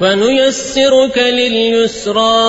ونيسرك لليسرى